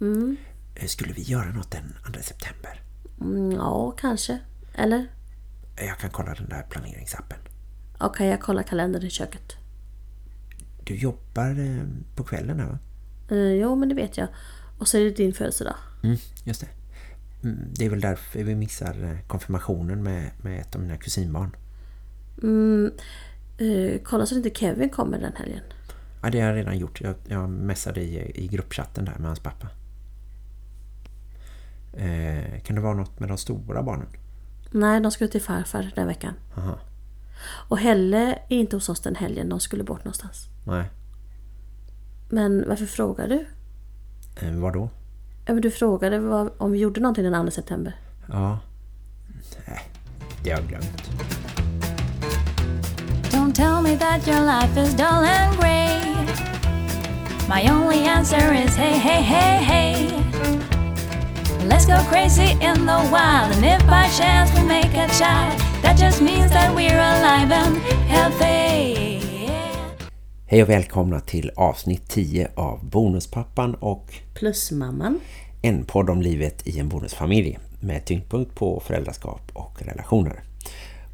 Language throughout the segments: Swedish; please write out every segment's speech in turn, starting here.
Mm. Eh, Skulle vi göra något den 2 september? Mm, ja, kanske. Eller? Jag kan kolla den där planeringsappen. Okej, jag kollar kalendern i köket. Du jobbar eh, på kvällen här va? Uh, jo, men det vet jag. Och så är det din födelsedag. Mm, just det. Mm, det är väl därför vi missar konfirmationen med, med ett av mina kusinbarn. Mm, eh, kolla så att inte Kevin kommer den helgen. Ja, det har jag redan gjort. Jag, jag messade i, i gruppchatten där med hans pappa. Eh, kan det vara något med de stora barnen? Nej, de skulle till farfar den veckan. Aha. Och Helle är inte hos oss den helgen. De skulle bort någonstans. Nej. Men varför frågar du? Eh, vad då? Ja, men du frågade vad, om vi gjorde någonting den 2 september. Ja. Nej, det har jag glömt. Don't tell me that your life is dull and grey. My only answer is hey, hey, hey, hey. Let's go crazy in the wild, and if by chance we make a child, that just means that we're alive and healthy. Hej och välkomna till avsnitt 10 av Bonuspappan och Plusmamman. en podd om livet i en bonusfamilj med tyngdpunkt på föräldraskap och relationer.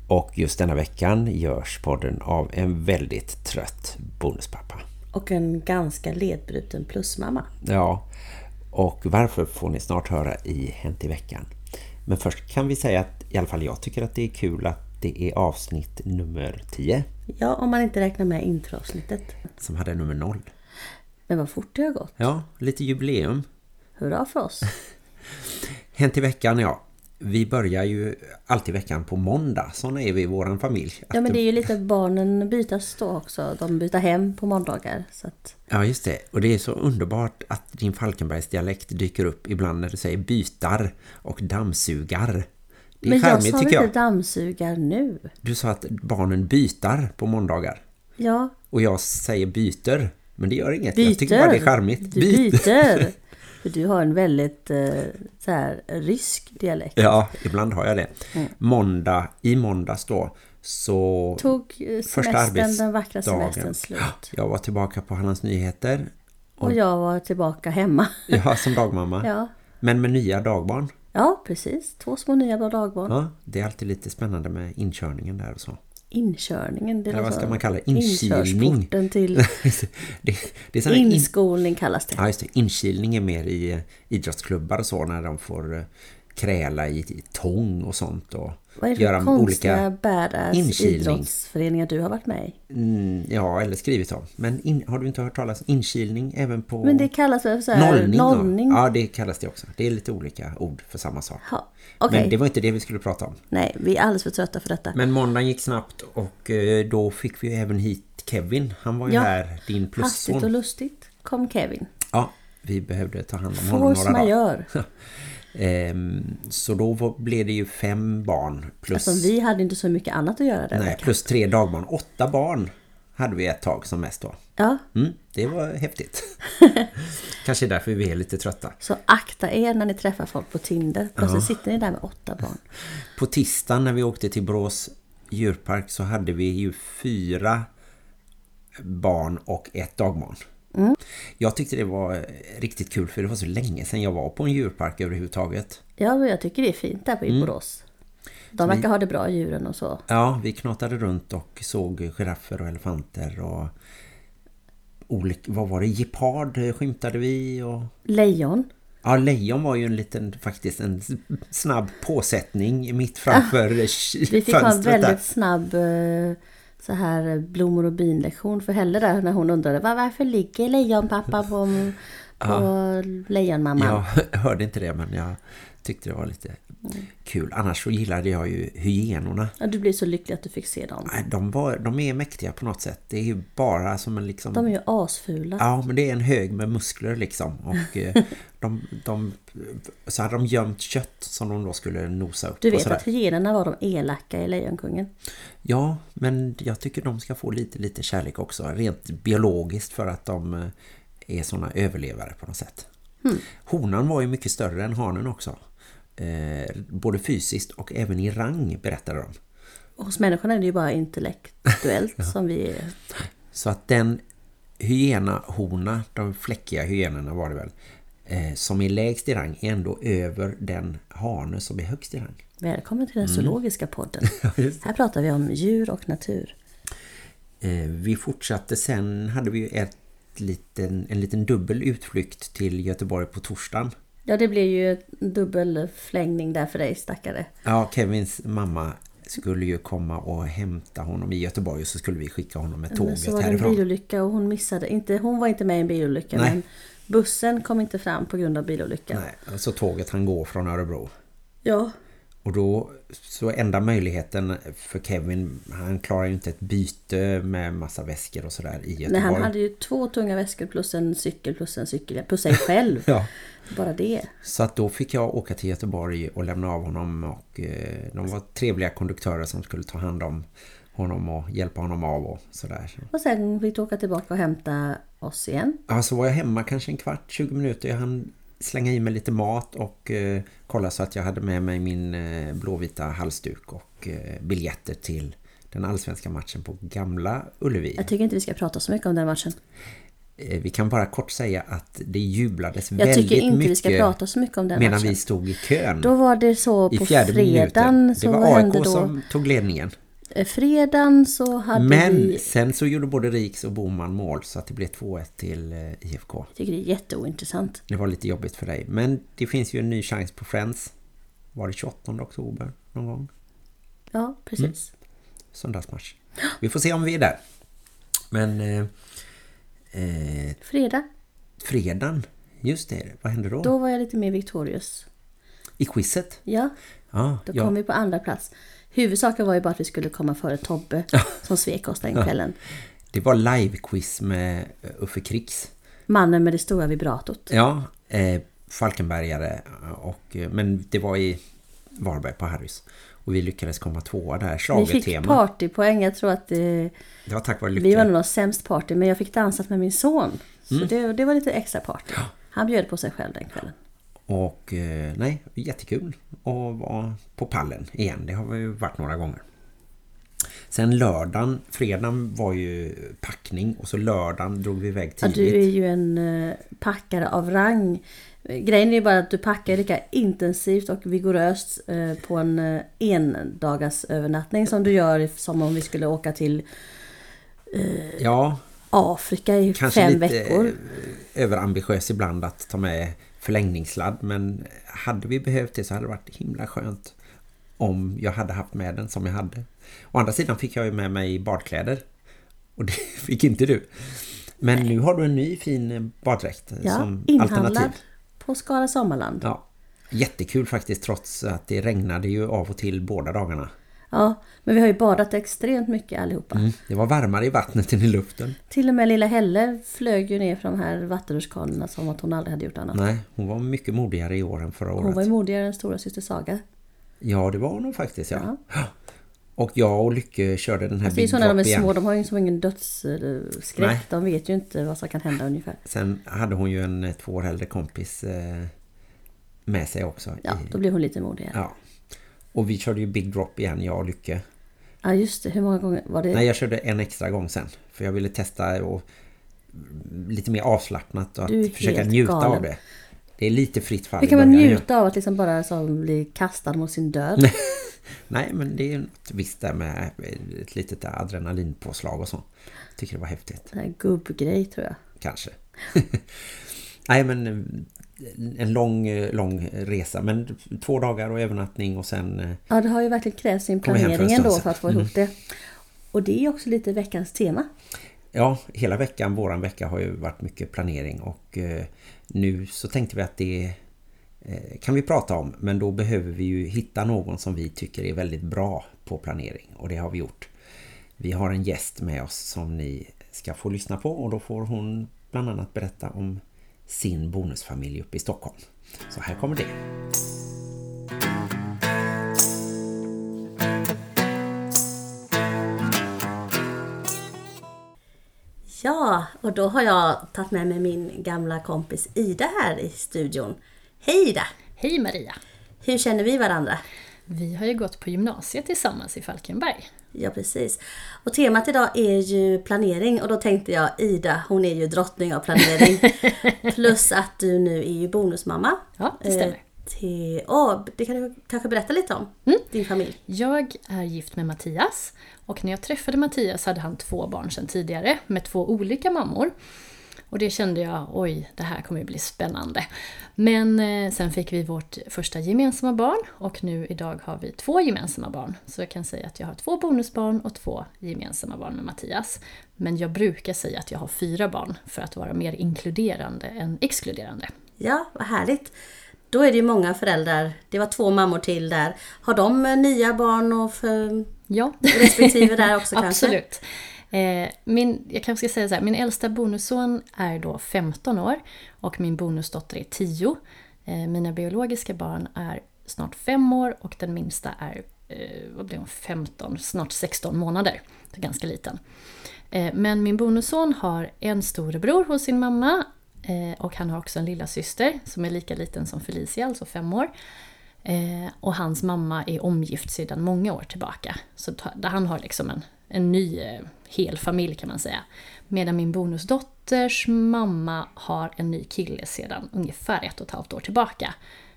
Och just denna veckan görs podden av en väldigt trött bonuspappa. Och en ganska ledbruten plusmamma. Ja, och varför får ni snart höra i Hänt i veckan. Men först kan vi säga att i alla fall jag tycker att det är kul att det är avsnitt nummer 10 Ja, om man inte räknar med introavsnittet. som hade nummer 0. Men vad fort det har gått. Ja, lite jubileum. Hurra för oss. Hänt i veckan, ja. Vi börjar ju alltid veckan på måndag. Såna är vi i våran familj. Ja, men det är ju lite barnen bytas då också. De byter hem på måndagar. Så att, Ja, just det. Och det är så underbart att din Falkenbergs dialekt dyker upp ibland när du säger bytar och dammsugar. Det är men jag charmigt sa inte jag. dammsugar nu. Du sa att barnen bytar på måndagar. Ja, Och jag säger byter. Men det gör inget. byter. Jag tycker bara det är charmigt. Du byter. För du har en väldigt eh, så här, rysk dialekt. Ja, ibland har jag det. Mm. Måndag, i måndags då, så... Tog eh, semestern, den vackra semestern slut. Jag var tillbaka på Hallands Nyheter. Och jag var tillbaka hemma. Ja, som dagmamma. Ja, Men med nya dagbarn. ja precis. Två små nya dagbarn. Ja, det är alltid lite spännande med inkörningen där och så. Inkörningen. Det var vad ska man kalla det? Inkilning. Till det, det är här in, inskolning kallas det. ja, just det. Inkilning är mer i eh, idrottsklubbar och så när de får eh, kräla i, i tång och sånt och Vad är det göra för olika badass inkilning. idrottsföreningar du har varit med i? Mm, ja, eller skrivit om. Men in, har du inte hört talas om inkilning även på Men det kallas väl så här nollning? nollning? Ja, det kallas det också. Det är lite olika ord för samma sak. Ja, Okej, Men det var inte det vi skulle prata om. nej vi är alldeles för trötta för detta. Men måndagen gick snabbt och eh, då fick vi även hit Kevin. Han var ju Ja, här, din Hastigt och plusson. lustigt kom Kevin. Ja, vi behövde ta hand om honom Force några dagar. Ehm, så då blev det ju fem barn plus, Alltså vi hade inte så mycket annat att göra den nej, plus tre dagbarn. Åtta barn hade vi ett tag som mest då. Ja, Mm, det var häftigt. Kanske därför vi är lite trötta. så akta er när ni träffar folk på Tinder. Plötsligt sitter ni där med åtta barn. På tisdagen när vi åkte till Brås djurpark så hade vi ju fyra barn och ett dagbarn. Mm. Jag tyckte det var riktigt kul för det var så länge sedan jag var på en djurpark överhuvudtaget. Ja, men jag tycker det är fint där på Mm. Borås. De verkar ha det bra djuren och så. Ja, vi knatade runt och såg giraffer och elefanter och olika, vad var det? Gepard skymtade vi och... Lejon. Ja, lejon var ju en liten, faktiskt en snabb påsättning mitt framför ah, Vi fick ha en fönstret där. väldigt snabb eh, så här blommor och binlektion för Helle där när hon undrade "Va- varför ligger lejonpappa på, på lejonmamman? Jag hörde inte det men jag tyckte det var lite kul. Annars så gillade jag ju hyenorna. Ja, du blir så lycklig att du fick se dem. Nej, De, var, de är mäktiga på något sätt. Det är ju bara som en liksom... De är ju asfula. Ja, men det är en hög med muskler liksom. Och eh, de, de, så hade de gömt kött som de då skulle nosa upp. Du vet att hyenorna var de elaka i Lejonkungen. Ja, men jag tycker de ska få lite, lite kärlek också. Rent biologiskt för att de eh, är såna överlevare på något sätt. Hmm. Honan var ju mycket större än hanen också. Eh, både fysiskt och även i rang berättade de. Och hos människorna är det ju bara intellektuellt som vi är. Så att den hyena-hona, de fläckiga hyenorna var det väl, eh, som är lägst i rang är ändå över den hane som är högst i rang. Välkommen till den Mm. zoologiska podden. Här pratar vi om djur och natur. Eh, vi fortsatte sen, hade vi ju ett liten, en liten dubbel utflykt till Göteborg på torsdagen. Ja, det blir ju dubbel flängning där för dig, stackare. Ja, Kevins mamma skulle ju komma och hämta honom i Göteborg och så skulle vi skicka honom med Men tåget så var det en härifrån. bilolycka och hon missade. Inte, hon var inte med i en bilolycka, Nej. men bussen kom inte fram på grund av bilolyckan. Nej, så tåget han går från Örebro. Ja, Och då, så enda möjligheten för Kevin, han klarar ju inte ett byte med massa väskor och sådär i Göteborg. Nej, han hade ju två tunga väskor plus en cykel plus en cykel plus sig själv. Ja, Bara det. så att då fick jag åka till Göteborg och lämna av honom och eh, de var trevliga konduktörer som skulle ta hand om honom och hjälpa honom av och sådär. Och sen fick du åka tillbaka och hämta oss igen. Ja, så var jag hemma kanske en kvart, 20 minuter. Jag hann slänga i mig lite mat och eh, kolla så att jag hade med mig min eh, blåvita halsduk och eh, biljetter till den allsvenska matchen på Gamla Ullevi. Jag tycker inte vi ska prata så mycket om den matchen. Eh, vi kan bara kort säga att det jublades Jag väldigt tycker inte mycket vi ska prata så mycket om den medan matchen. vi stod i kön Då var det så på fredagen minuten. Det var AIK då... som tog ledningen. Eh, Fredagen så hade Men vi... sen så gjorde både Riks och Boman mål så att det blev 2-1 till eh, IFK. Jag tycker det är jätteointressant. Det var lite jobbigt för dig. Men det finns ju en ny chans på Friends. Var det 28 oktober någon gång? Ja, precis. Söndagsmatch. Vi får se om vi är där. Men eh, eh, Fredag, fredagen, just det. Vad hände då? då var jag lite mer victorious. I quizet? Ja, Ja, då kom vi på andra plats. Huvudsaken var ju bara att vi skulle komma före Tobbe som svek oss den kvällen. Det var live-quiz med eh, Uffe Krix. Mannen med det stora vibratot. Ja, eh, Falkenbergare. Och, eh, men det var i Varberg på Harrys. Och vi lyckades komma tvåa där. Vi fick partypoäng. Jag tror att eh, Det var tack vare vi lycka. var nog sämst party. Men jag fick dansat med min son. Så Mm. det, det var lite extra party. Han bjöd på sig själv den kvällen. Och eh, nej, jättekul att vara på pallen igen. Det har vi ju varit några gånger. Sen lördagen, fredagen var ju packning och så lördagen drog vi iväg Ja, tidigt. du är ju en eh, packare av rang. Grejen är ju bara att du packar lika intensivt och vigoröst eh, på en eh, endagars övernattning som du gör som om vi skulle åka till Ja, Afrika i fem lite veckor. eh, överambitiös ibland att ta med förlängningssladd. Men hade vi behövt det så hade det varit himla skönt om jag hade haft med den som jag hade. Å andra sidan fick jag ju med mig badkläder. Och det fick inte du. Men nu har du en ny fin baddräkt Ja, som alternativ. på Skara Sommarland. Ja, jättekul faktiskt trots att det regnade ju av och till båda dagarna. Men vi har ju badat extremt mycket allihopa. Mm. Det var varmare i vattnet än i luften. Till och med lilla Helle flög ju ner från de här vattenrutschkanorna som att hon aldrig hade gjort annat. Nej, hon var mycket modigare i år än förra året. Hon var ju modigare än stora syster Saga. Ja, det var hon faktiskt, ja. Och jag och Lycke körde den här Alltså det är Big så när de är små, de har ju som ingen dödsskräck. Nej. De vet ju inte vad som kan hända ungefär. Sen hade hon ju en eh, två år äldre kompis eh, med sig också. Ja, i, då blir hon lite modigare. ja. Och vi körde ju Big Drop igen, jag och Lycke. Ja just det, hur många gånger var det? Nej, jag körde en extra gång sen. För jag ville testa och lite mer avslappnat och är att försöka njuta galen. av det. Det är lite fritt fall hur kan man njuta av att liksom bara så bli kastad mot sin död? Nej, men det är något visst där med ett litet adrenalinpåslag och så. Tycker det var häftigt. Det här gubbgrej tror jag. Kanske. Nej, men en lång, eh, lång resa. Men två dagar och övernattning och sen... eh, Ja, det har ju verkligen krävts sin för planering ändå för att få ihop det. Och det är också lite veckans tema. Ja, hela veckan, våran vecka har ju varit mycket planering och eh, nu så tänkte vi att det eh, kan vi prata om men då behöver vi ju hitta någon som vi tycker är väldigt bra på planering och det har vi gjort. Vi har en gäst med oss som ni ska få lyssna på och då får hon bland annat berätta om sin bonusfamilj uppe i Stockholm. Så här kommer det. Ja, och då har jag tagit med mig min gamla kompis Ida här i studion. Hej Ida! Hej Maria! Hur känner vi varandra? Vi har ju gått på gymnasiet tillsammans i Falkenberg. Ja, precis. Och temat idag är ju planering och då tänkte jag Ida, hon är ju drottning av planering. Plus att du nu är ju bonusmamma. Ja, det stämmer. Eh, till, åh, det kan du kanske berätta lite om, Mm. din familj. Jag är gift med Mattias och när jag träffade Mattias hade han två barn sedan tidigare med två olika mammor. Och det kände jag, oj, det här kommer ju bli spännande. Men eh, sen fick vi vårt första gemensamma barn och nu idag har vi två gemensamma barn. Så jag kan säga att jag har två bonusbarn och två gemensamma barn med Mattias. Men jag brukar säga att jag har fyra barn för att vara mer inkluderande än exkluderande. Ja, vad härligt. Då är det ju många föräldrar, det var två mammor till där. Har de eh, nya barn och för Ja. respektive där också kanske? Absolut. Eh, min, jag kanske ska säga så här, min äldsta bonusson är då 15 år och min bonusdotter är 10. Eh, mina biologiska barn är snart 5 år och den minsta är eh, vad blir hon, 15, snart 16 månader. Så ganska liten. Men min bonusson har en storebror hos sin mamma och han har också en lilla syster som är lika liten som Felicia, alltså 5 år. Eh, och hans mamma är omgift sedan många år tillbaka. Så han har liksom en, en ny eh, hel familj kan man säga. Medan min bonusdotters mamma har en ny kille sedan ungefär ett och ett halvt år tillbaka.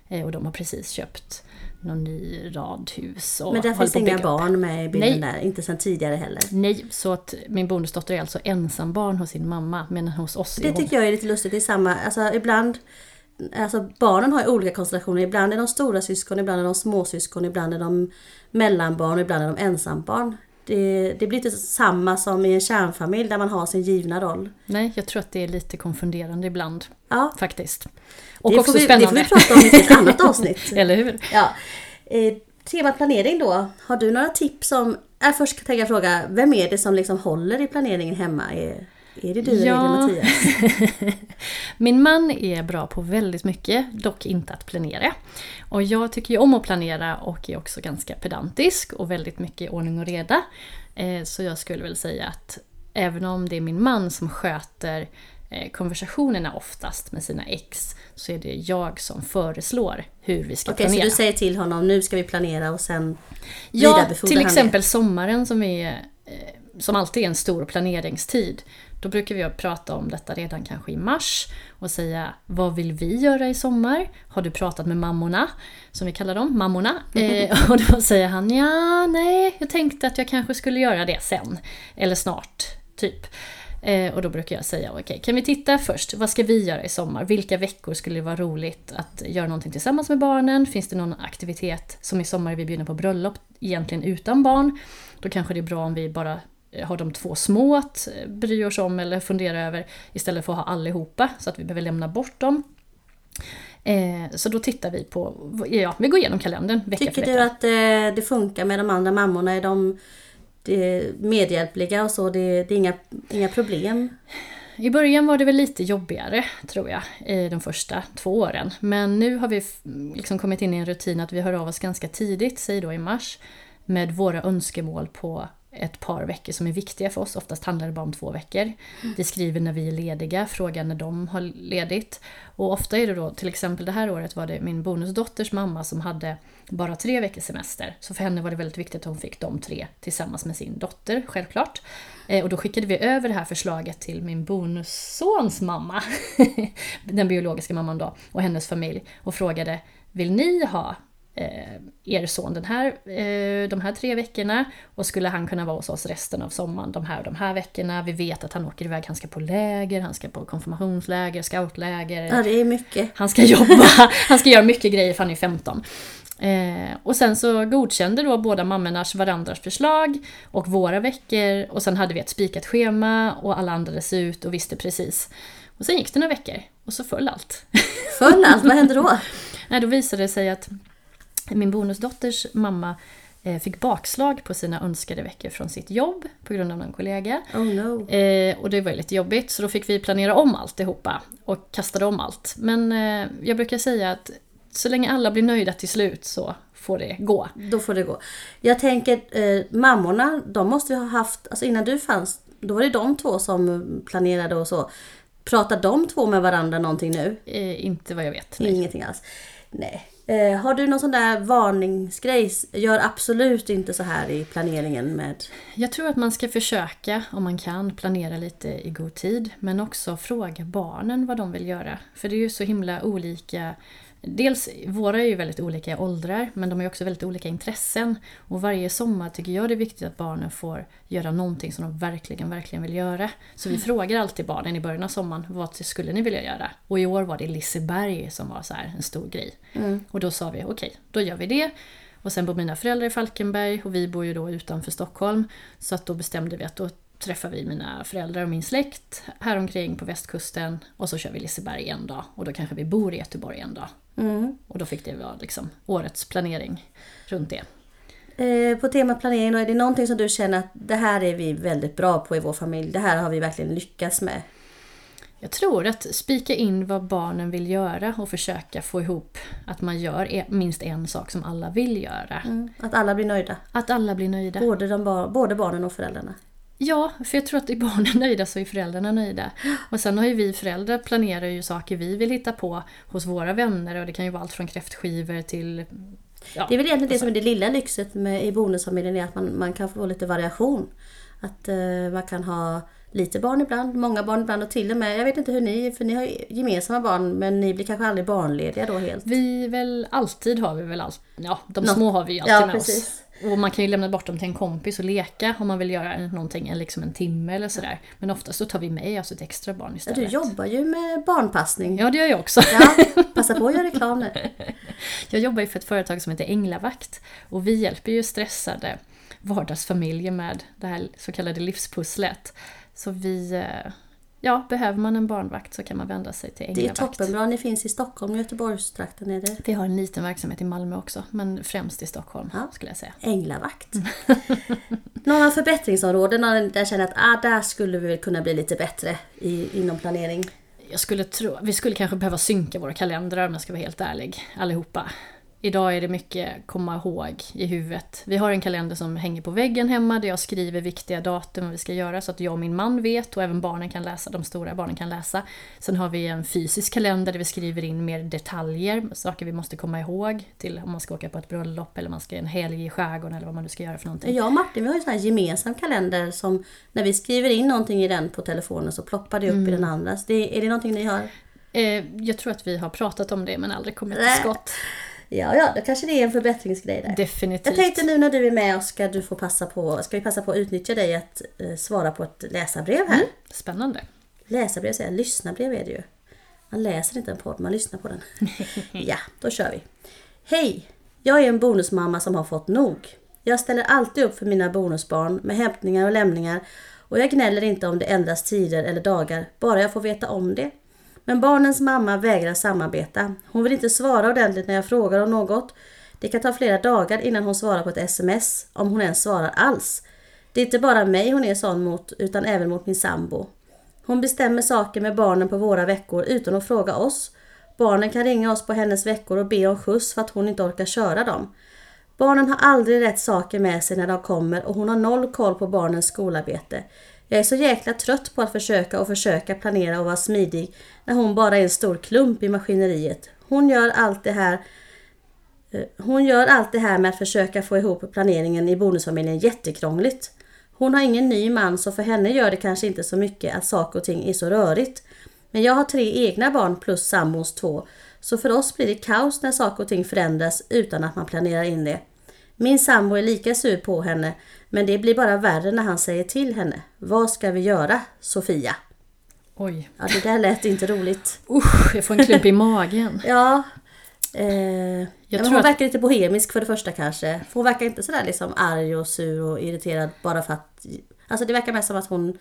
Eh, och de har precis köpt någon ny radhus. Och Men där finns inga barn med i bilden Nej. där, inte sedan tidigare heller. Nej, så att min bonusdotter är alltså ensambarn hos sin mamma, men hos oss Det hon... tycker jag är lite lustigt. Är samma, alltså ibland Alltså barnen har ju olika konstellationer. Ibland är de stora syskon, ibland är de småsyskon, ibland är de mellanbarn och ibland är de ensambarn. Det, det blir inte samma som i en kärnfamilj där man har sin givna roll. Nej, jag tror att det är lite konfunderande ibland, Ja, faktiskt. Och det, också vi, det spännande. får vi prata om i ett annat avsnitt. Eller hur? Ja. Eh, tema planering då. Har du några tips om... Äh, först tänker jag fråga, vem är det som liksom håller i planeringen hemma? Är, det du eller är det Ja. Mattias? Min man är bra på väldigt mycket, dock inte att planera. Och jag tycker ju om att planera och är också ganska pedantisk och väldigt mycket ordning och reda. Eh, Så jag skulle väl säga att även om det är min man som sköter eh, konversationerna oftast med sina ex så är det jag som föreslår hur vi ska Okej, så planera. du säger till honom, nu ska vi planera och sen Ja, till exempel sommaren som, är, eh, som alltid är en stor planeringstid. Då brukar vi prata om detta redan kanske i mars och säga vad vill vi göra i sommar? Har du pratat med mammorna? Som vi kallar dem, mammorna. Eh, och då säger han ja, nej, jag tänkte att jag kanske skulle göra det sen. Eller snart, typ. Eh, och då brukar jag säga, okej, kan vi titta först, vad ska vi göra i sommar? Vilka veckor skulle det vara roligt att göra någonting tillsammans med barnen? Finns det någon aktivitet, som i sommar vi bjudna på bröllop, egentligen utan barn? Då kanske det är bra om vi bara har de två små att eh, bry oss om eller fundera över istället för att ha allihopa så att vi behöver lämna bort dem. Eh, så då tittar vi på, ja, vi går igenom kalendern vecka Tycker för du vecka. att eh, det funkar med de andra mammorna? Är de medhjälpliga och så? Det, det är inga, inga problem? I början var det väl lite jobbigare, tror jag, i de första två åren. Men nu har vi liksom kommit in i en rutin att vi hör av oss ganska tidigt, säg då i mars, med våra önskemål på ett par veckor som är viktiga för oss. Oftast handlar det bara om två veckor. Vi skriver när vi är lediga, frågar när de har ledigt. Och ofta är det då, till exempel det här året var det min bonusdotters mamma som hade bara tre veckors semester. Så för henne var det väldigt viktigt att hon fick de tre tillsammans med sin dotter, självklart. Eh, och då skickade vi över det här förslaget till min bonussons mamma, den biologiska mamman då, och hennes familj och frågade Vill ni ha er son den här, eh, de här tre veckorna och skulle han kunna vara hos oss resten av sommaren de här och de här veckorna. Vi vet att han åker iväg, han ska på läger, han ska på konfirmationsläger, scoutläger. Ja, det är mycket. Han ska jobba, han ska göra mycket grejer för han är 15. Eh, och sen så godkände då båda mammornas varandras förslag och våra veckor och sen hade vi ett spikat schema och alla andades ut och visste precis. Och sen gick det några veckor och så föll allt. Föll allt, vad hände då? Nej, då visade det sig att min bonusdotters mamma eh, fick bakslag på sina önskade veckor från sitt jobb på grund av en kollega. Oh no. Eh, och det var ju lite jobbigt så då fick vi planera om alltihopa och kastade om allt. Men eh, jag brukar säga att så länge alla blir nöjda till slut så får det gå. Då får det gå. Jag tänker, eh, mammorna, de måste ju ha haft, alltså innan du fanns, då var det de två som planerade och så. Pratar de två med varandra någonting nu? Eh, inte vad jag vet. Nej. Ingenting alls. Nej. Eh, har du någon sån där varningsgrej? Gör absolut inte så här i planeringen med... Jag tror att man ska försöka, om man kan, planera lite i god tid. Men också fråga barnen vad de vill göra. För det är ju så himla olika Dels, våra är ju väldigt olika i åldrar men de har också väldigt olika intressen. Och varje sommar tycker jag det är viktigt att barnen får göra någonting som de verkligen, verkligen vill göra. Så vi frågar alltid barnen i början av sommaren, vad skulle ni vilja göra? Och i år var det Liseberg som var så här en stor grej. Och då sa vi, okej, okay, då gör vi det. Och sen bor mina föräldrar i Falkenberg och vi bor ju då utanför Stockholm. Så att då bestämde vi att då träffar vi mina föräldrar och min släkt här omkring på västkusten och så kör vi Liseberg en dag och då kanske vi bor i Göteborg en dag. Mm. Och då fick det vara liksom årets planering runt det. Eh, på tema planering är det någonting som du känner att det här är vi väldigt bra på i vår familj, det här har vi verkligen lyckats med? Jag tror att spika in vad barnen vill göra och försöka få ihop att man gör e- minst en sak som alla vill göra. Mm. Att alla blir nöjda? Att alla blir nöjda. Både, de, både barnen och föräldrarna? Ja, för jag tror att är barnen nöjda så är föräldrarna nöjda. Och sen har ju vi föräldrar planerar ju saker vi vill hitta på hos våra vänner och det kan ju vara allt från kräftskivor till... Ja, det är väl egentligen det som är det lilla lyxet med, i bonusfamiljen, är att man, man kan få lite variation. Att uh, man kan ha lite barn ibland, många barn ibland och till och med, jag vet inte hur ni, för ni har gemensamma barn men ni blir kanske aldrig barnlediga då helt? Vi väl alltid har vi väl allt, ja de Nå små har vi ju alltid ja, med precis. oss. Och man kan ju lämna bort dem till en kompis och leka om man vill göra någonting, liksom en timme eller sådär. Men oftast så tar vi med oss ett extra barn istället. Du jobbar ju med barnpassning. Ja, det gör jag också. Ja, passa på att göra reklam nu. Jag jobbar ju för ett företag som heter Änglavakt. Och vi hjälper ju stressade vardagsfamiljer med det här så kallade livspusslet. Så vi eh, ja, behöver man en barnvakt så kan man vända sig till Änglavakt. Det är toppenbra. Ni finns i Stockholm och Göteborgstrakten är det? Vi har en liten verksamhet i Malmö också, men främst i Stockholm ja. skulle jag säga. Änglavakt. Några förbättringsområden där jag känner att ah, där skulle vi kunna bli lite bättre i, inom planering? Jag skulle tro, vi skulle kanske behöva synka våra kalendrar om jag ska vara helt ärlig, allihopa. Idag är det mycket komma ihåg i huvudet. Vi har en kalender som hänger på väggen hemma där jag skriver viktiga datum vad vi ska göra så att jag och min man vet och även barnen kan läsa, de stora barnen kan läsa. Sen har vi en fysisk kalender där vi skriver in mer detaljer, saker vi måste komma ihåg till om man ska åka på ett bröllop eller man ska en helg i skärgården eller vad man nu ska göra för någonting. Jag och Martin vi har ju en gemensam kalender som när vi skriver in någonting i den på telefonen så ploppar det upp mm. i den andra. Det, är det någonting ni har? Eh, jag tror att vi har pratat om det men aldrig kommit till skott. Ja, ja, då kanske det är en förbättringsgrej där. Definitivt. Jag tänkte nu när du är med oss ska, du få passa på, ska vi passa på att utnyttja dig att eh, svara på ett läsarbrev här. Mm, spännande. Läsarbrev säger jag, lyssnarbrev är det ju. Man läser inte en podd, man lyssnar på den. ja, då kör vi. Hej! Jag är en bonusmamma som har fått nog. Jag ställer alltid upp för mina bonusbarn med hämtningar och lämningar och jag gnäller inte om det ändras tider eller dagar, bara jag får veta om det. Men barnens mamma vägrar samarbeta. Hon vill inte svara ordentligt när jag frågar om något. Det kan ta flera dagar innan hon svarar på ett sms, om hon ens svarar alls. Det är inte bara mig hon är sån mot, utan även mot min sambo. Hon bestämmer saker med barnen på våra veckor utan att fråga oss. Barnen kan ringa oss på hennes veckor och be om skjuts för att hon inte orkar köra dem. Barnen har aldrig rätt saker med sig när de kommer och hon har noll koll på barnens skolarbete. Jag är så jäkla trött på att försöka och försöka planera och vara smidig när hon bara är en stor klump i maskineriet. Hon gör allt det här eh, hon gör allt det här med att försöka få ihop planeringen i bonusfamiljen jättekrångligt. Hon har ingen ny man så för henne gör det kanske inte så mycket att saker och ting är så rörigt. Men jag har tre egna barn plus sambons två. Så för oss blir det kaos när saker och ting förändras utan att man planerar in det. Min sambo är lika sur på henne men det blir bara värre när han säger till henne. Vad ska vi göra, Sofia? Oj. Ja, det där lät inte roligt. Usch, jag får en klump i magen. ja. Eh, jag ja, tror hon att... verkar lite bohemisk för det första kanske. För hon verkar inte sådär liksom arg och sur och irriterad bara för att... Alltså det verkar mest som att hon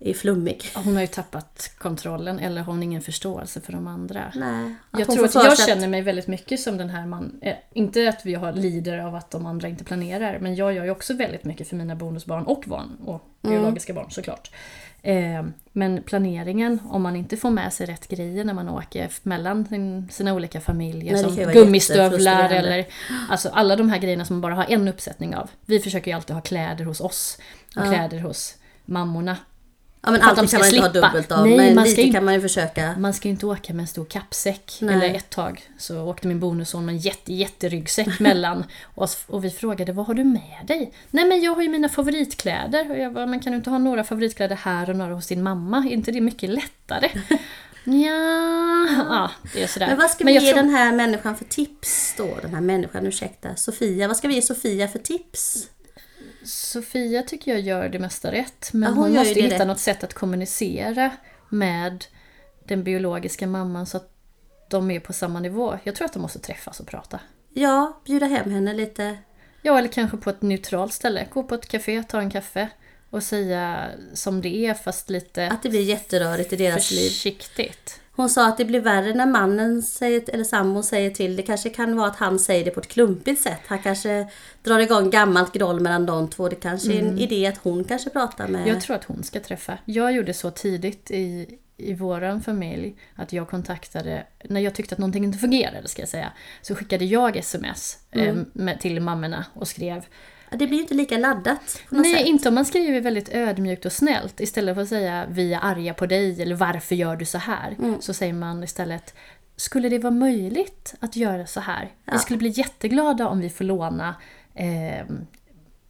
är flummig. Hon har ju tappat kontrollen eller har hon ingen förståelse för de andra. Nej, jag tror att jag känner mig väldigt mycket som den här man. Eh, inte att vi har lider av att de andra inte planerar men jag gör ju också väldigt mycket för mina bonusbarn och barn och mm. biologiska barn såklart. Eh, men planeringen, om man inte får med sig rätt grejer när man åker mellan sina olika familjer Nej, som gummistövlar eller alltså alla de här grejerna som man bara har en uppsättning av. Vi försöker ju alltid ha kläder hos oss och ja. kläder hos mammorna Ja men de kan man inte ha dubbelt av. Nej, men man lite inte- kan man ju försöka. Man ska ju inte åka med en stor kappsäck. Nej. Eller ett tag så åkte min bonusson med en jätte, jätteryggsäck mellan oss. Och vi frågade, vad har du med dig? Nej men jag har ju mina favoritkläder. Och jag bara, men kan du inte ha några favoritkläder här och några hos din mamma? Är inte det mycket lättare? ja, ja, det är sådär. Men vad ska vi ge tror- den här människan för tips då? Den här människan, ursäkta. Sofia. Vad ska vi ge Sofia för tips? Sofia tycker jag gör det mesta rätt. Men Ja, hon hon, måste hitta rätt. något sätt att kommunicera med den biologiska mamman så att de är på samma nivå. Jag tror att de måste träffas och prata. Ja, bjuda hem henne lite. Ja, eller kanske på ett neutralt ställe. Gå på ett café, ta en kaffe och säga som det är fast lite Att det blir jätterörigt i deras liv. försiktigt. Hon sa att det blir värre när mannen säger, eller sambon säger till. Det kanske kan vara att han säger det på ett klumpigt sätt. Han kanske drar igång gammalt groll mellan de två. Det kanske är en idé att hon kanske pratar med... Jag tror att hon ska träffa. Jag gjorde så tidigt i, i våran familj att jag kontaktade, när jag tyckte att någonting inte fungerade ska jag säga, så skickade jag sms eh, med, till mammorna och skrev Det blir ju inte lika laddat Nej, sätt. inte om man skriver väldigt ödmjukt och snällt. Istället för att säga vi är arga på dig eller varför gör du så här? Mm. Så säger man istället skulle det vara möjligt att göra så här? Ja. Vi skulle bli jätteglada om vi får låna eh,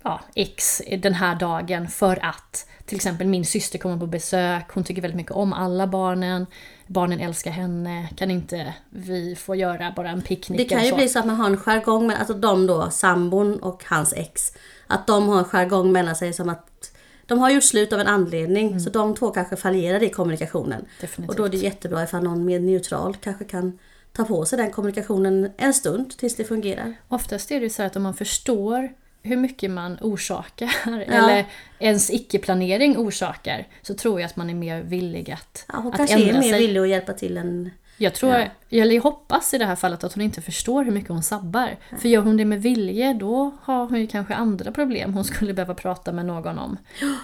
ja, X den här dagen för att till exempel min syster kommer på besök, hon tycker väldigt mycket om alla barnen, barnen älskar henne, kan inte vi få göra bara en picknick Det kan ju så? bli så att man har en jargong med, alltså de då, sambon och hans ex. Att de har en jargong mellan sig som att de har gjort slut av en anledning. Så de två kanske fallerar i kommunikationen. Definitivt. Och då är det jättebra ifall någon mer neutral kanske kan ta på sig den kommunikationen en stund tills det fungerar. Oftast är det så att om man förstår hur mycket man orsakar eller ens icke-planering orsakar så tror jag att man är mer villig att, Ja, hon att kanske är mer sig. villig att hjälpa till än... Jag tror, Ja. eller jag hoppas i det här fallet att hon inte förstår hur mycket hon sabbar. För gör hon det med vilje då har hon ju kanske andra problem hon skulle behöva prata med någon om.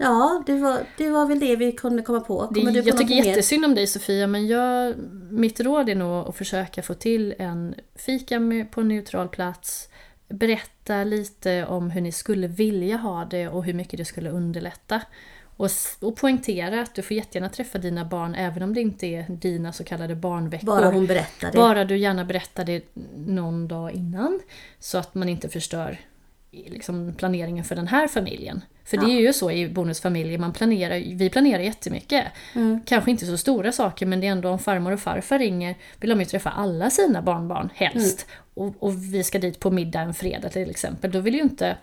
Ja, det var, det var väl det vi kunde komma på. Det, Kommer du på jag tycker mer? jättesynd om dig Sofia men jag, mitt råd är nog att försöka få till en fika med, på en neutral plats. Berätta lite om hur ni skulle vilja ha det och hur mycket det skulle underlätta. Och, och poängtera att du får jättegärna träffa dina barn även om det inte är dina så kallade barnveckor. Bara hon berättar det. Bara du gärna berättar det någon dag innan. Så att man inte förstör liksom, planeringen för den här familjen. För det är ju så i bonusfamiljer, man planerar, vi planerar jättemycket. Mm. Kanske inte så stora saker men det är ändå om farmor och farfar ringer vill de ju träffa alla sina barnbarn helst. Mm. Och, och vi ska dit på middag en fredag till exempel. Då vill ju inte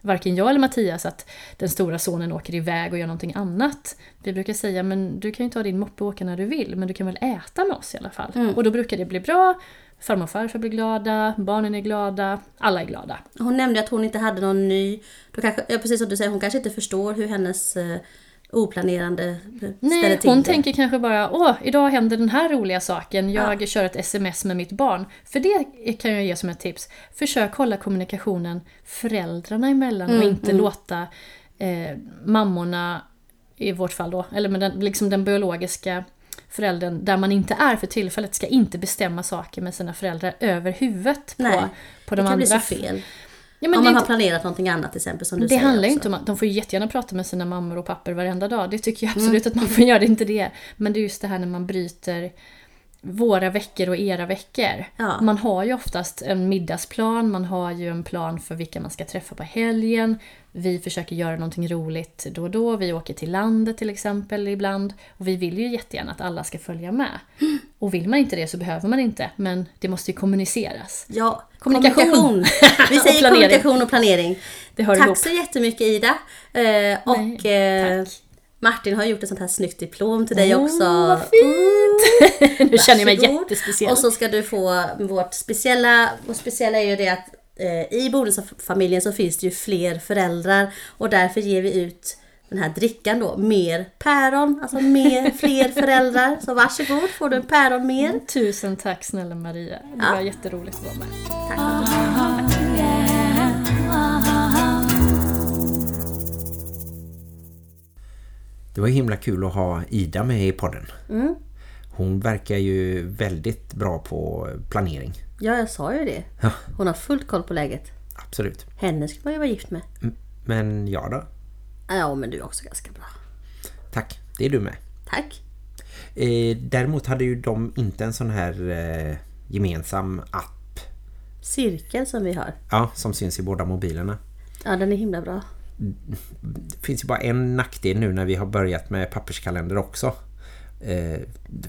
varken jag eller Mattias att den stora sonen åker iväg och gör någonting annat. Vi brukar säga men du kan ju ta din moppe och åka när du vill men du kan väl äta med oss i alla fall. Mm. Och då brukar det bli bra. Farmor och farfar blir glada, barnen är glada, alla är glada. Hon nämnde att hon inte hade någon ny... Då kanske, ja, precis som du säger, hon kanske inte förstår hur hennes eh, oplanerande Nej, hon det. tänker kanske bara åh, idag händer den här roliga saken. Jag kör ett sms med mitt barn. För det kan jag ge som ett tips. Försök hålla kommunikationen föräldrarna emellan Mm, och inte låta eh, mammorna, i vårt fall då, eller med den, liksom den biologiska föräldern där man inte är för tillfället ska inte bestämma saker med sina föräldrar över huvudet på, Nej, på det de kan bli andra. så fel. Ja, men Om det man har inte- planerat någonting annat till exempel som du det säger handlar ju inte om att de får jättegärna prata med sina mammor och pappor varenda dag. Det tycker jag Mm. absolut att man får göra, det är inte det. Men det är just det här när man bryter våra veckor och era veckor. Ja. Man har ju oftast en middagsplan, man har ju en plan för vilka man ska träffa på helgen. Vi försöker göra någonting roligt då och då. Vi åker till landet till exempel ibland. Och vi vill ju jättegärna att alla ska följa med. Och vill man inte det så behöver man inte. Men det måste ju kommuniceras. Ja, Kommunikation. kommunikation. Vi Och säger planering. kommunikation och planering. Det hör Tack ihop. så jättemycket Ida. Eh, och Nej, eh, tack. Martin har gjort ett sånt här snyggt diplom till dig Åh, också. vad fint! nu känner jag mig jättespeciell. Och så ska du få vårt speciella, vårt speciella är ju det att eh, i bonusfamiljen så finns det ju fler föräldrar och därför ger vi ut den här drickan då, mer päron, alltså mer, fler föräldrar. Så varsågod, får du en päron mer. Tusen tack snälla Maria. Det Ja. var jätteroligt att vara med. Tack Det var himla kul att ha Ida med i podden. Hon verkar ju väldigt bra på planering. Ja, jag sa ju det. Hon har fullt koll på läget. Absolut. Henne ska man ju vara gift med. Men jag då? Ja, men du är också ganska bra. Tack, det är du med. Tack. Eh, däremot hade ju de inte en sån här eh, gemensam app Cirkel som vi har. ja, som syns i båda mobilerna. Ja, den är himla bra. Det finns ju bara en nackdel nu när vi har börjat med papperskalender också. Eh,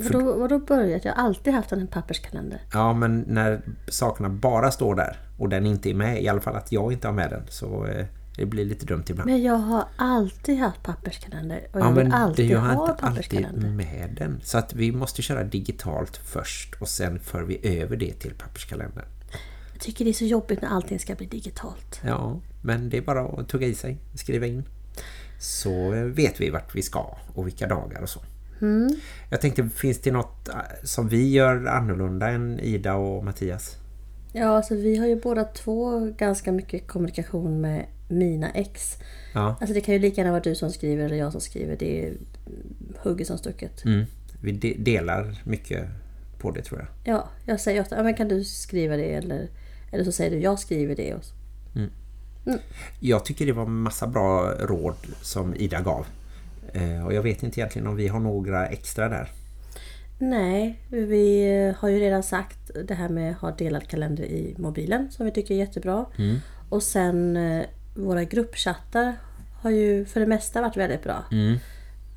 för, Vadå, vadå börjat? Jag har alltid haft en papperskalender. ja, men när sakerna bara står där och den inte är med, i alla fall att jag inte har med den, så eh, det blir lite dumt ibland. Men jag har alltid haft papperskalender. Och Ja, jag vill men alltid du har ha inte alltid papperskalender. med den. Så att vi måste köra digitalt först och sen för vi över det till papperskalendern. Jag tycker det är så jobbigt när allting ska bli digitalt. Ja, men det är bara att tugga i sig, skriva in. Så vet vi vart vi ska och vilka dagar och så. Mm. Jag tänkte, finns det något eh, som vi gör annorlunda än Ida och Mattias? Ja, alltså vi har ju båda två ganska mycket kommunikation med mina ex. Ja, Alltså det kan ju lika gärna vara du som skriver eller jag som skriver. Det är hugget som stucket. mm. vi de delar mycket på det tror jag. Ja, jag säger ofta, ja, men kan du skriva det eller, eller så säger du, jag skriver det. Och så. Jag tycker det var massa bra råd som Ida gav. Eh, och jag vet inte egentligen om vi har några extra där. Nej, vi har ju redan sagt det här med att ha delad kalender i mobilen som vi tycker är jättebra. Mm. Och sen eh, våra gruppchattar har ju för det mesta varit väldigt bra. Mm.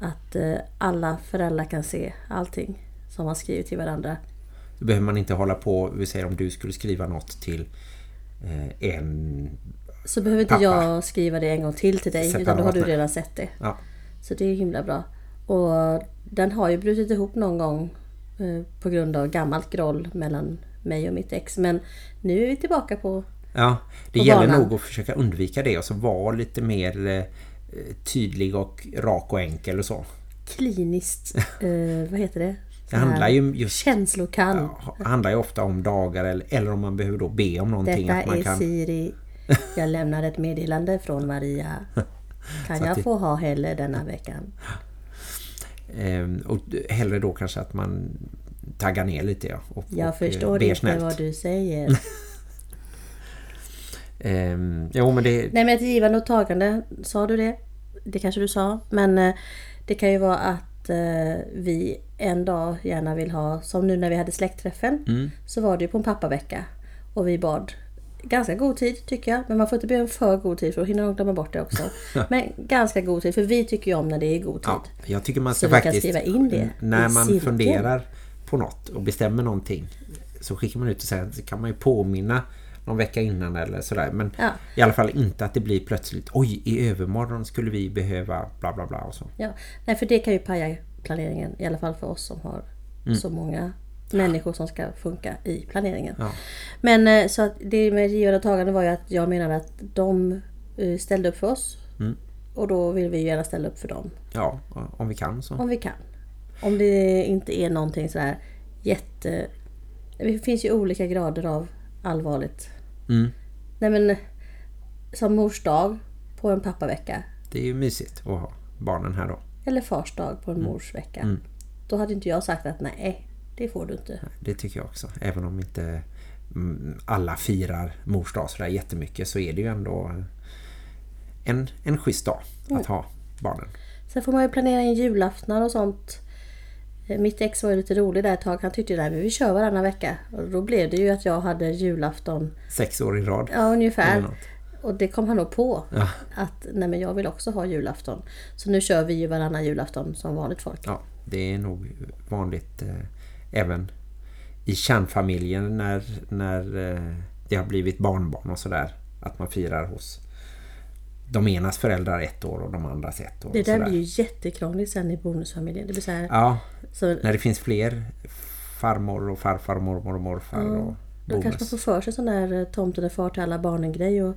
Att eh, alla föräldrar kan se allting som man skriver till varandra. Då behöver man inte hålla på, vi säger om du skulle skriva något till en... Så behöver inte Pappa. jag skriva det en gång till till dig utan då har Separat, du redan sett det. Ja, Så det är himla bra. Och den har ju brutit ihop någon gång eh, på grund av gammalt groll mellan mig och mitt ex. Men nu är vi tillbaka på... ja det gäller banan. nog att försöka undvika det och så vara lite mer eh, tydlig och rak och enkel och så. kliniskt, eh, vad heter det? Det handlar ju just Känslokall. ja, handlar ju ofta om dagar eller, eller om man behöver då be om någonting Detta att man är kan... Siri. Jag lämnar ett meddelande från Maria. Kan jag få ha heller denna veckan? Eh, och hellre då kanske att man taggar ner lite ja, och, Jag och, förstår eh, ber inte snällt. vad du säger. Ehm, jo men det... Nej men ett givande och tagande, sa du det? Det kanske du sa. Men eh, det kan ju vara att eh, vi en dag gärna vill ha, som nu när vi hade släktträffen, Mm. så var det ju på en pappavecka. Och vi bad ganska god tid tycker jag. Men man får inte be om för god tid för då hinner de glömma bort det också. Men ganska god tid, för vi tycker ju om när det är god tid. Ja, jag tycker man Så ska kan faktiskt skriva in det när man cirkeln. funderar på något och bestämmer någonting så skickar man ut och säger så kan man ju påminna någon vecka innan eller sådär men Ja. i alla fall inte att det blir plötsligt oj i övermorgon skulle vi behöva bla bla bla och så. Ja, nej för det kan ju paja planeringen, i alla fall för oss som har Mm. så många människor som ska funka i planeringen. Ja. Men eh, så att det med givande och tagande var ju att jag menade att de eh, ställde upp för oss. Mm. Och då vill vi gärna ställa upp för dem. Ja, om vi kan så. Om vi kan. Om det inte är någonting sådär jätte... Det finns ju olika grader av allvarligt. Mm. Nej men som mors dag på en pappavecka. Det är ju mysigt att ha barnen här då. Eller fars dag på en Mm. mors vecka. Då hade inte jag sagt att nej, det får du inte. Det tycker jag också. Även om inte mm, alla firar mors dag sådär jättemycket så är det ju ändå en, en schysst dag att ha barnen. Sen får man ju planera in julaftnar och sånt. Eh, Mitt ex var ju lite rolig där ett tag. Han tyckte ju att vi kör varannan vecka. Och då blev det ju att jag hade julafton, Sex år i rad. ja ungefär. Och det kom han nog på. Ja. Att nej men jag vill också ha julafton. Så nu kör vi ju varannan julafton som vanligt folk. Ja, det är nog vanligt eh, även i kärnfamiljen när, när eh, det har blivit barnbarn och sådär. Att man firar hos de enas föräldrar ett år och de andras ett år. Det där blir ju jättekrångligt sen i bonusfamiljen. Det blir så här. Ja, Så, när det finns fler farmor och farfar och mormor och morfar och då kanske man får för sig sån där eh, tomten är far till alla barnen grej. Och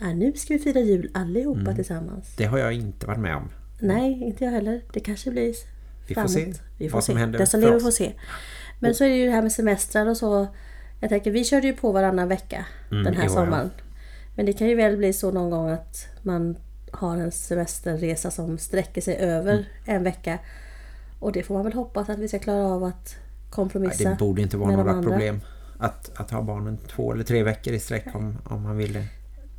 äh, nu ska vi fira jul allihopa Mm. tillsammans. Det har jag inte varit med om. Nej, inte jag heller. Det kanske blir Vi får se Vi får vad som se. händer Den som lever får se. Men så är det ju det här med semestrar och så. Jag tänker, vi körde ju på varannan vecka Mm, den här år, ja. sommaren. Men det kan ju väl bli så någon gång att man har en semesterresa som sträcker sig över Mm. en vecka. Och det får man väl hoppas att vi ska klara av att kompromissa det borde inte vara några andra. problem att, att ha barnen två eller tre veckor i sträck om, om man vill det.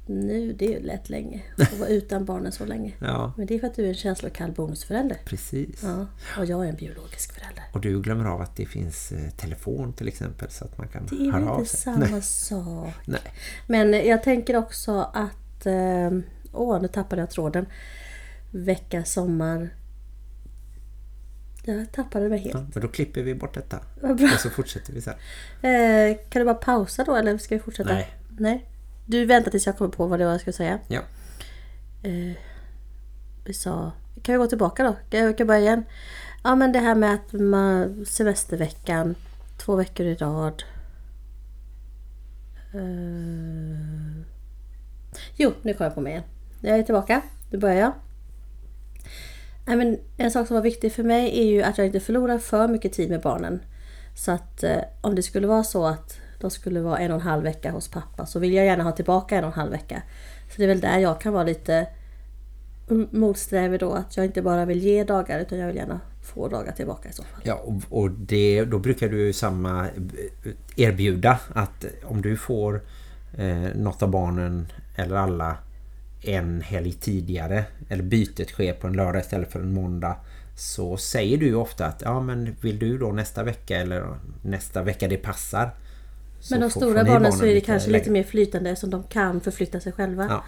Nu, det är ju lätt länge. Att vara utan barnen så länge. Ja, Men det är för att du är en känslokall bonusförälder. precis. Ja, och jag är en biologisk förälder. Och du glömmer av att det finns eh, telefon till exempel så att man kan Det är väl höra av inte sig. samma Nej. sak. Nej. Men jag tänker också att... eh, Åh, nu tappade jag tråden. Vecka, sommar... Jag tappade mig helt. Ja, men då klipper vi bort detta. Bra. Och så fortsätter vi sen. Eh, kan du bara pausa då eller ska vi fortsätta? Nej. Nej. Du väntar tills jag kommer på vad det var jag skulle säga. Ja. Eh, vi sa... Kan vi gå tillbaka då? Kan jag kan börja igen? Ja men det här med att man, semesterveckan, två veckor i rad. Eh, jo, nu kom jag på mig igen. Jag är tillbaka. Nu börjar jag. Nej, men en sak som var viktig för mig är ju att jag inte förlorar för mycket tid med barnen. Så att eh, om det skulle vara så att de skulle vara en och en halv vecka hos pappa så vill jag gärna ha tillbaka en och en halv vecka. Så det är väl där jag kan vara lite motsträvig då. Att jag inte bara vill ge dagar utan jag vill gärna få dagar tillbaka i så fall. Ja, och, och det, då brukar du ju samma eh, erbjuda att om du får eh, något av barnen eller alla en helg tidigare eller bytet sker på en lördag istället för en måndag så säger du ofta att ja men vill du då nästa vecka eller nästa vecka det passar men de stora barnen så är det kanske lite mer flytande som de kan förflytta sig själva. Ja.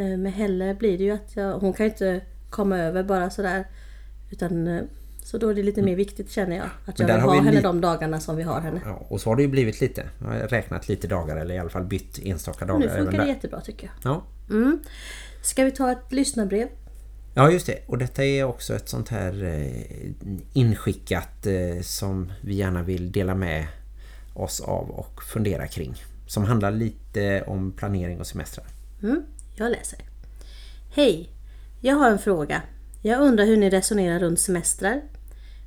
Eh, Med Helle blir det ju att jag, hon kan inte komma över bara sådär. Utan, eh, så då är det lite mer viktigt känner jag. Att jag vill ha vi henne de dagarna som vi har henne. Ja, och så har det ju blivit lite. Jag har räknat lite dagar eller i alla fall bytt enstaka dagar. Nu funkar det jättebra tycker jag. Ja. Mm. Ska vi ta ett lyssnarbrev? Ja just det, och detta är också ett sånt här eh, inskickat som vi gärna vill dela med oss av och fundera kring. Som handlar lite om planering och semestrar. Mm, jag läser. Hej! Jag har en fråga. Jag undrar hur ni resonerar runt semestrar.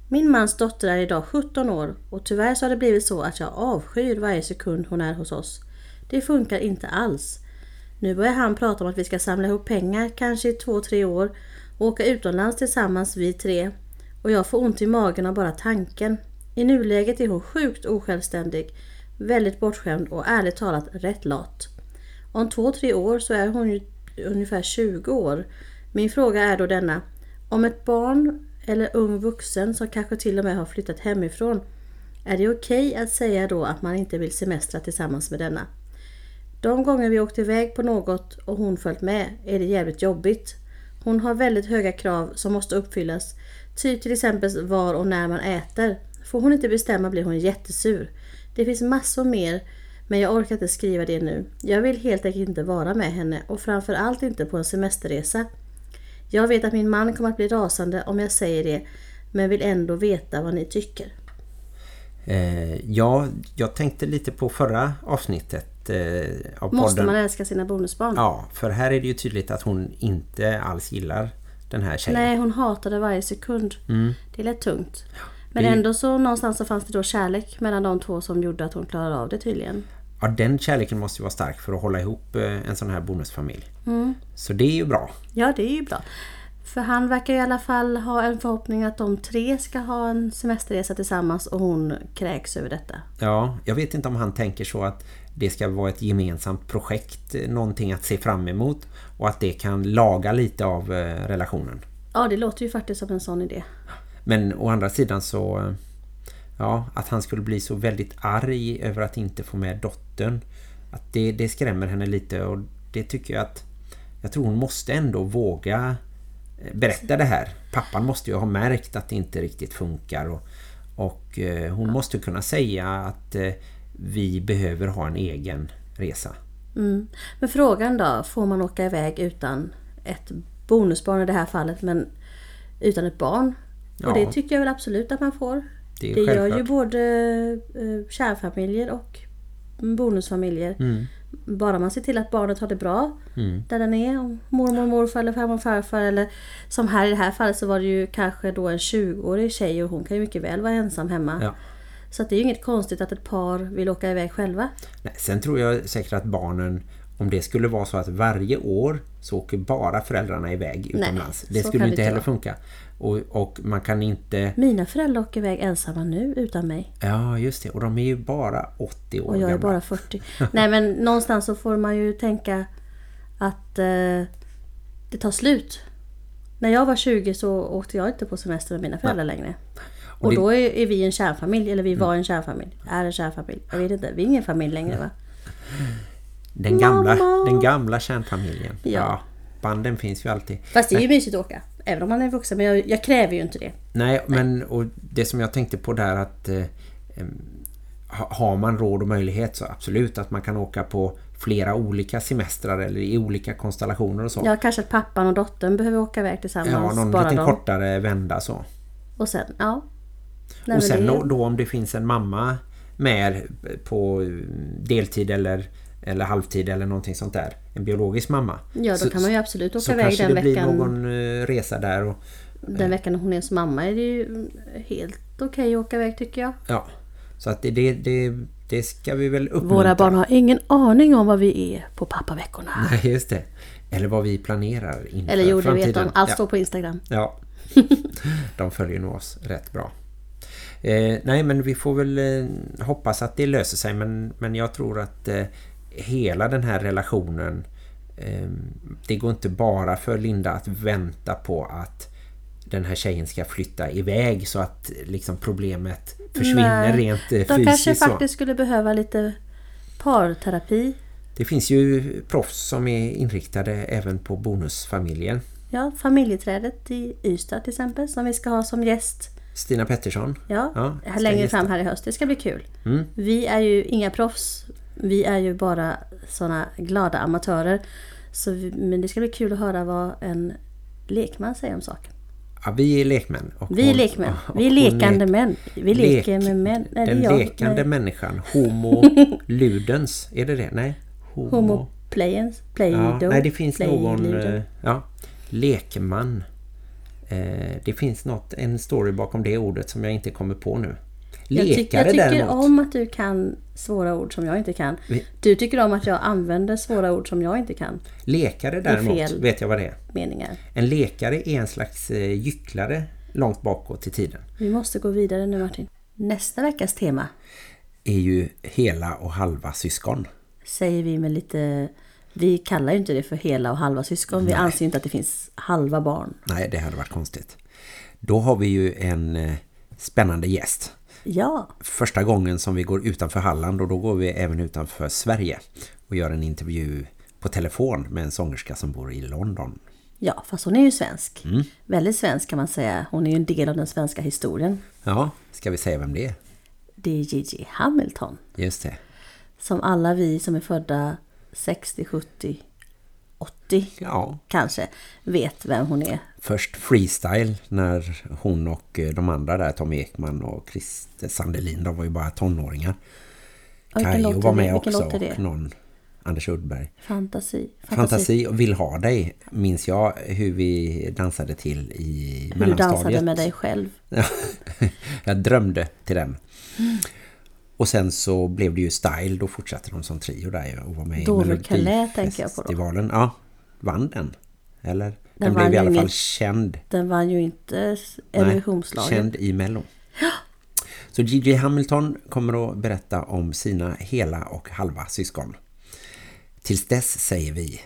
Min mans dotter är idag 17 år och tyvärr så har det blivit så att jag avskyr varje sekund hon är hos oss. Det funkar inte alls. Nu börjar han prata om att vi ska samla ihop pengar, kanske i två, tre år och åka utomlands tillsammans vi tre. Och jag får ont i magen av bara tanken. I nuläget är hon sjukt osjälvständig, väldigt bortskämd och ärligt talat rätt lat. Om två, tre år så är hon ju ungefär 20 år. Min fråga är då denna. Om ett barn eller ung vuxen som kanske till och med har flyttat hemifrån. Är det okej att säga då att man inte vill semestra tillsammans med denna? De gånger vi åkt iväg på något och hon följt med är det jävligt jobbigt. Hon har väldigt höga krav som måste uppfyllas. Typ till exempel var och när man äter. Får hon inte bestämma blir hon jättesur. Det finns massor mer men jag orkar inte skriva det nu. Jag vill helt enkelt inte vara med henne och framför allt inte på en semesterresa. Jag vet att min man kommer att bli rasande om jag säger det men vill ändå veta vad ni tycker. Eh, ja, jag tänkte lite på förra avsnittet eh, av Måste podden. man älska sina bonusbarn? Ja, för här är det ju tydligt att hon inte alls gillar den här tjejen. Nej, hon hatade varje sekund. Mm. Det är lätt tungt. Men Det- ändå så någonstans så fanns det då kärlek mellan de två som gjorde att hon klarade av det tydligen. Ja, den kärleken måste ju vara stark för att hålla ihop eh, en sån här bonusfamilj. Mm. Så det är ju bra. Ja, det är ju bra. För han verkar i alla fall ha en förhoppning att de tre ska ha en semesterresa tillsammans och hon kräks över detta. Ja, jag vet inte om han tänker så att det ska vara ett gemensamt projekt, eh, någonting att se fram emot och att det kan laga lite av eh, relationen. Ja, det låter ju faktiskt som en sån idé. Men å andra sidan så ja, att han skulle bli så väldigt arg över att inte få med dottern att det, det skrämmer henne lite och det tycker jag att jag tror hon måste ändå våga eh, berätta det här. Pappan måste ju ha märkt att det inte riktigt funkar och, och eh, hon måste kunna säga att eh, vi behöver ha en egen resa. Mm. Men frågan då, får man åka iväg utan ett bonusbarn i det här fallet men utan ett barn? Ja. Och det tycker jag väl absolut att man får. Det är Det gör ju både eh, kärnfamiljer och bonusfamiljer. Mm. Bara man ser till att barnet har det bra Mm. där den är. Om mormor, morfar eller farmor, farfar. Eller som här i det här fallet så var det ju kanske då en 20-årig tjej och hon kan ju mycket väl vara ensam hemma. Ja. Så det är ju inget konstigt att ett par vill åka iväg själva. Nej, sen tror jag säkert att barnen, om det skulle vara så att varje år så åker bara föräldrarna iväg utomlands. det så skulle det inte heller funka. Och, och man kan inte... Mina föräldrar åker iväg ensamma nu utan mig. Ja, just det. Och de är ju bara 80 år Och jag är gamla. bara 40. Nej men någonstans så får man ju tänka att eh, det tar slut. När jag var 20 så åkte jag inte på semester med mina föräldrar längre. Och, det- Mm. då är, är vi en kärnfamilj, eller vi var en kärnfamilj, är en kärnfamilj. Jag vet inte, vi är ingen familj längre va? Den gamla, Mamma. den gamla kärnfamiljen. Ja. Banden finns ju alltid. Fast det är ju mysigt att åka. Även om man är vuxen, men jag, jag kräver ju inte det. Nej, men och det som jag tänkte på där att eh, har man råd och möjlighet så absolut att man kan åka på flera olika semestrar eller i olika konstellationer och så. Ja, kanske att pappan och dottern behöver åka iväg tillsammans. Ja, någon liten dem. kortare vända så. Och sen, ja. Nej, och sen det- då, då om det finns en mamma med på eh, deltid eller, eller halvtid eller någonting sånt där. En biologisk mamma. Ja, då Så- kan man ju absolut åka Så iväg kanske den det blir veckan. någon eh, resa där och Den veckan hon är som mamma är det ju helt okej att åka iväg tycker jag. ja. Så att det, det, det, det ska vi väl uppmuntra. Våra barn har ingen aning om vad vi är på pappaveckorna. Nej, just det. Eller vad vi planerar inför Eller jo, det vet de. Allt ja. står på Instagram. Ja, de följer nog oss rätt bra. Eh, nej, men vi får väl eh, hoppas att det löser sig. Men, men jag tror att eh, hela den här relationen eh, det går inte bara för Linda att vänta på att den här tjejen ska flytta iväg så att liksom problemet försvinner Nej, rent eh, De fysiskt. kanske så. faktiskt skulle behöva lite parterapi. Det finns ju proffs som är inriktade även på bonusfamiljen. Ja, familjeträdet i Ystad till exempel som vi ska ha som gäst. Stina Pettersson. Ja, Ja, längre gästa. fram här i höst. Det ska bli kul. Mm. Vi är ju inga proffs. Vi är ju bara såna glada amatörer. Så vi, men det ska bli kul att höra vad en lekman säger om saken. Ja, vi är lekmän. Vi är hon- lekmän. Vi är lekande män. Vi leker med män. Nej, den jag. lekande Nej. människan. Homo ludens. Är det det? Nej. Homo playens. Play Ja, nej, det finns play någon... eh, Ja, lekman. Eh, det finns något, en story bakom det ordet som jag inte kommer på nu. Jag, Lekare jag tycker däremot. om att du kan svåra ord som jag inte kan. Du tycker om att jag använder svåra ord som jag inte kan. Lekare däremot vet jag vad det är. Meningar. En lekare är en slags eh, gycklare långt bakåt i tiden. Vi måste gå vidare nu Martin. Nästa veckas tema Är ju hela och halva syskon. säger vi med lite... Vi kallar ju inte det för hela och halva syskon. Vi anser inte att det finns halva barn. Nej, det hade varit konstigt. Då har vi ju en eh, spännande gäst. Ja, Första gången som vi går utanför Halland och då går vi även utanför Sverige och gör en intervju på telefon med en sångerska som bor i London. ja, fast hon är ju svensk. Mm. Väldigt svensk kan man säga. Hon är ju en del av den svenska historien. Ja, ska vi säga vem det är? Det är Gigi Hamilton. Just det. Som alla vi som är födda 60, 70, 80 Ja, kanske vet vem hon är. först freestyle när hon och eh, de andra där, Tom Ekman och Christer Sandelin, de var ju bara tonåringar. Ja, Kajo var med också och någon Anders Uddberg. Fantasi. Fantasi och Vill ha dig minns jag hur vi dansade till i Hur du mellanstadiet. dansade med dig själv. Ja, jag drömde till den. Och sen så blev det ju Style, då fortsatte de som trio där och var med i Doro Calais tänker jag på då. Ja, vann den. Eller? Den, vann blev i alla fall ingen- känd. Den vann ju inte Eurovisionsslaget. känd i Mello. Så Gigi Hamilton kommer att berätta om sina hela och halva syskon. Tills dess säger vi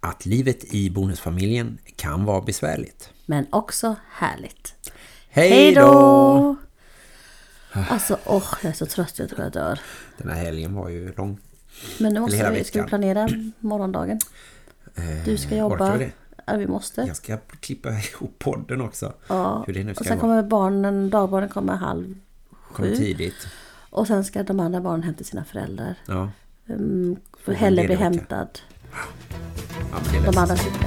att livet i bonusfamiljen kan vara besvärligt. Men också härligt. Hej då! Alltså, åh, jag är så trött, jag tror jag dör. Den här helgen var ju lång. Men nu måste vi, ska vi planera morgondagen. Du ska Eh, jobba. vi? Ja, vi måste. Jag ska klippa ihop podden också. Ja. Hur det nu ska Och sen kommer barnen, dagbarnen kommer halv Kommer sju. tidigt. Och sen ska de andra barnen hämta sina föräldrar. Ja. Um, Helle blir hämtad. ja men De andra sitter